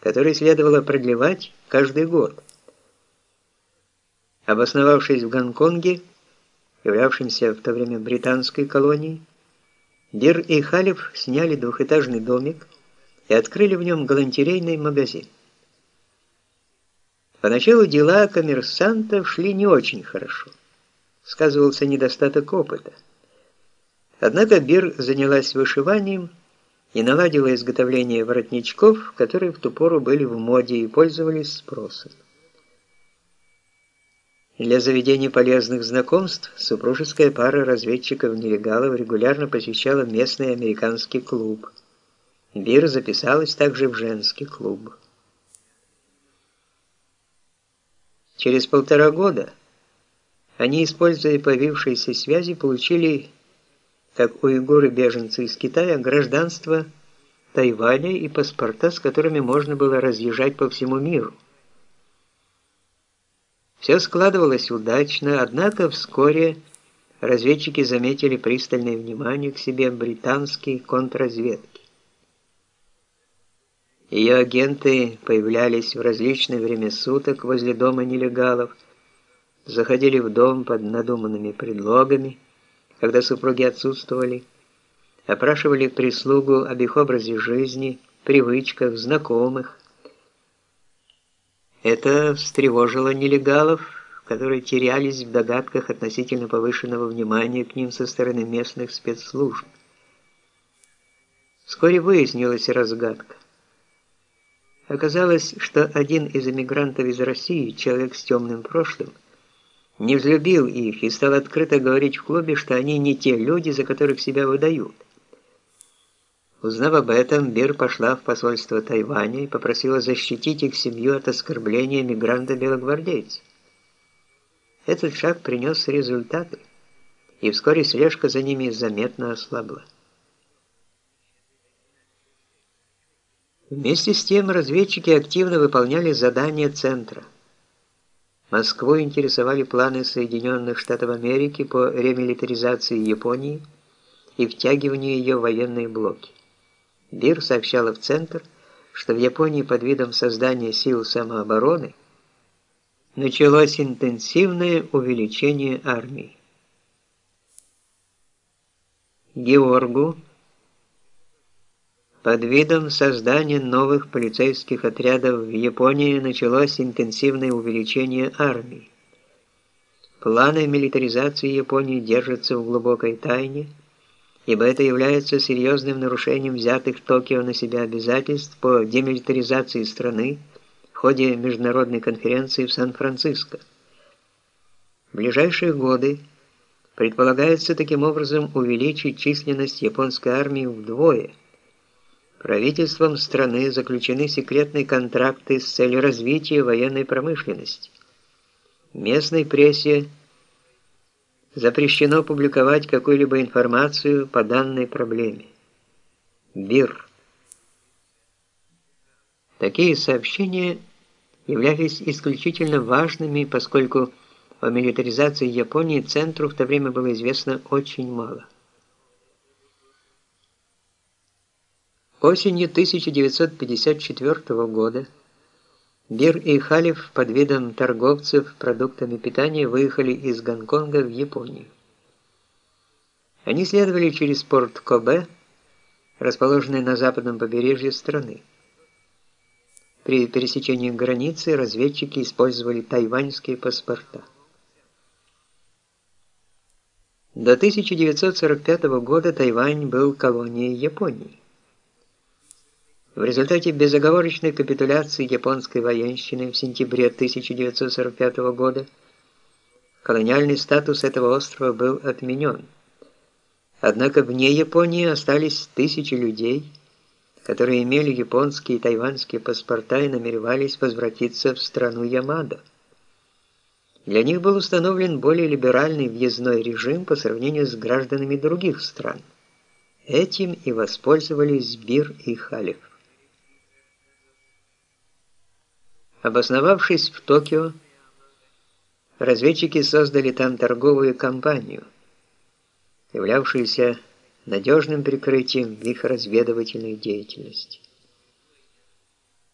который следовало продлевать каждый год. Обосновавшись в Гонконге, являвшемся в то время британской колонией, Бир и Халев сняли двухэтажный домик и открыли в нем галантерейный магазин. Поначалу дела коммерсантов шли не очень хорошо. Сказывался недостаток опыта. Однако Бир занялась вышиванием и наладила изготовление воротничков, которые в ту пору были в моде и пользовались спросом. Для заведения полезных знакомств супружеская пара разведчиков-нелегалов регулярно посещала местный американский клуб. Бир записалась также в женский клуб. Через полтора года они, используя появившиеся связи, получили, как уйгуры-беженцы из Китая, гражданство Тайваня и паспорта, с которыми можно было разъезжать по всему миру. Все складывалось удачно, однако вскоре разведчики заметили пристальное внимание к себе британской контрразведки. Ее агенты появлялись в различное время суток возле дома нелегалов, заходили в дом под надуманными предлогами, когда супруги отсутствовали, опрашивали прислугу об их образе жизни, привычках, знакомых. Это встревожило нелегалов, которые терялись в догадках относительно повышенного внимания к ним со стороны местных спецслужб. Вскоре выяснилась разгадка. Оказалось, что один из эмигрантов из России, человек с темным прошлым, не взлюбил их и стал открыто говорить в клубе, что они не те люди, за которых себя выдают. Узнав об этом, Бир пошла в посольство Тайваня и попросила защитить их семью от оскорбления мигранта-белогвардейца. Этот шаг принес результаты, и вскоре слежка за ними заметно ослабла. Вместе с тем разведчики активно выполняли задания Центра. Москву интересовали планы Соединенных Штатов Америки по ремилитаризации Японии и втягиванию ее в военные блоки. Бир сообщала в Центр, что в Японии под видом создания сил самообороны началось интенсивное увеличение армии. Георгу под видом создания новых полицейских отрядов в Японии началось интенсивное увеличение армии. Планы милитаризации Японии держатся в глубокой тайне, ибо это является серьезным нарушением взятых Токио на себя обязательств по демилитаризации страны в ходе международной конференции в Сан-Франциско. В ближайшие годы предполагается таким образом увеличить численность японской армии вдвое – Правительством страны заключены секретные контракты с целью развития военной промышленности. Местной прессе запрещено публиковать какую-либо информацию по данной проблеме. БИР. Такие сообщения являлись исключительно важными, поскольку о милитаризации Японии Центру в то время было известно очень мало. Осенью 1954 года Бир и Халиф под видом торговцев продуктами питания выехали из Гонконга в Японию. Они следовали через порт Кобе, расположенный на западном побережье страны. При пересечении границы разведчики использовали тайваньские паспорта. До 1945 года Тайвань был колонией Японии. В результате безоговорочной капитуляции японской военщины в сентябре 1945 года колониальный статус этого острова был отменен. Однако вне Японии остались тысячи людей, которые имели японские и тайваньские паспорта и намеревались возвратиться в страну Ямадо. Для них был установлен более либеральный въездной режим по сравнению с гражданами других стран. Этим и воспользовались Бир и Халиф. Обосновавшись в Токио, разведчики создали там торговую компанию, являвшуюся надежным прикрытием их разведывательной деятельности.